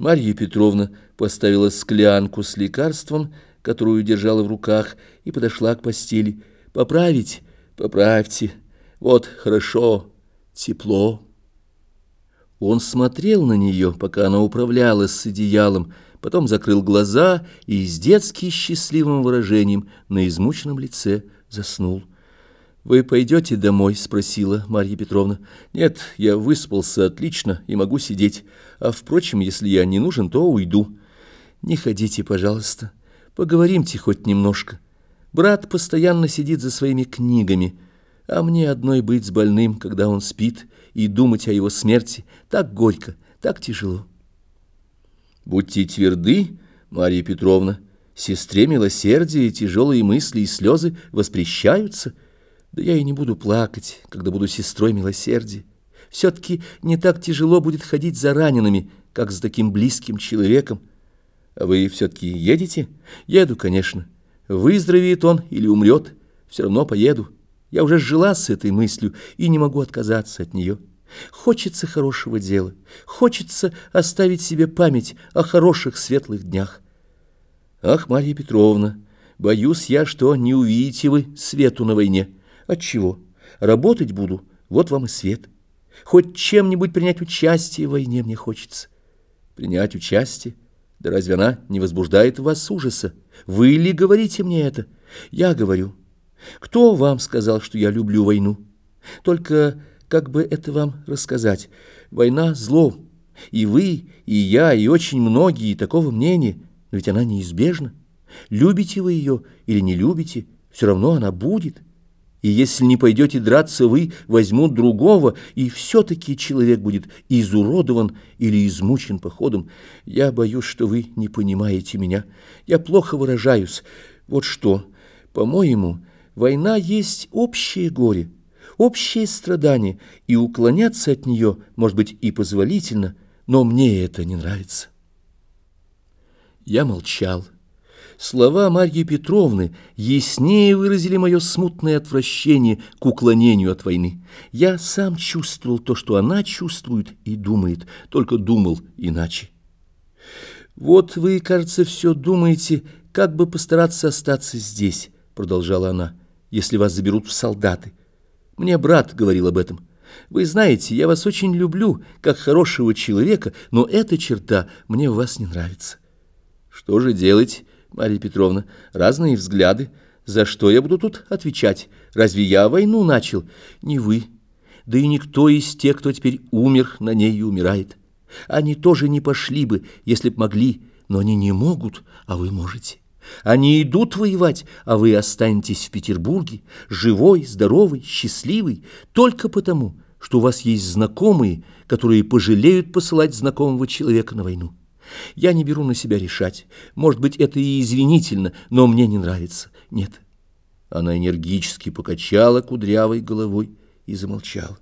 Марья Петровна поставила склянку с лекарством, которую держала в руках, и подошла к постели. «Поправить? Поправьте. Вот хорошо, тепло». Он смотрел на нее, пока она управлялась с одеялом, потом закрыл глаза и с детски счастливым выражением на измученном лице заснул. «Вы пойдете домой?» — спросила Марья Петровна. «Нет, я выспался отлично и могу сидеть. А, впрочем, если я не нужен, то уйду. Не ходите, пожалуйста. Поговоримте хоть немножко. Брат постоянно сидит за своими книгами, а мне одной быть с больным, когда он спит, и думать о его смерти так горько, так тяжело». «Будьте тверды, Марья Петровна. Сестре милосердия тяжелые мысли и слезы воспрещаются». Да я и не буду плакать, когда буду сестрой милосердия. Все-таки не так тяжело будет ходить за ранеными, как с таким близким человеком. А вы все-таки едете? Еду, конечно. Выздоровеет он или умрет, все равно поеду. Я уже жила с этой мыслью и не могу отказаться от нее. Хочется хорошего дела, хочется оставить себе память о хороших светлых днях. Ах, Марья Петровна, боюсь я, что не увидите вы свету на войне. Отчего? Работать буду, вот вам и свет. Хоть чем-нибудь принять участие в войне мне хочется. Принять участие? Да разве она не возбуждает в вас ужаса? Вы ли говорите мне это? Я говорю. Кто вам сказал, что я люблю войну? Только как бы это вам рассказать? Война — зло. И вы, и я, и очень многие такого мнения. Но ведь она неизбежна. Любите вы ее или не любите, все равно она будет. И если не пойдете драться вы, возьмут другого, и все-таки человек будет изуродован или измучен походом. Я боюсь, что вы не понимаете меня. Я плохо выражаюсь. Вот что, по-моему, война есть общее горе, общее страдание, и уклоняться от нее, может быть, и позволительно, но мне это не нравится. Я молчал. Слова Марьи Петровны яснее выразили мое смутное отвращение к уклонению от войны. Я сам чувствовал то, что она чувствует и думает, только думал иначе. «Вот вы, кажется, все думаете, как бы постараться остаться здесь», — продолжала она, — «если вас заберут в солдаты. Мне брат говорил об этом». Вы знаете, я вас очень люблю, как хорошего человека, но эта черта мне в вас не нравится. Что же делать? Марья Петровна, разные взгляды. За что я буду тут отвечать? Разве я войну начал? Не вы. Да и никто из тех, кто теперь умер, на ней и умирает. Они тоже не пошли бы, если б могли, но они не могут, а вы можете. Они идут воевать, а вы останетесь в Петербурге, живой, здоровый, счастливый, только потому, что у вас есть знакомые, которые пожалеют посылать знакомого человека на войну. Я не беру на себя решать. Может быть, это и извинительно, но мне не нравится. Нет. Она энергически покачала кудрявой головой и замолчала.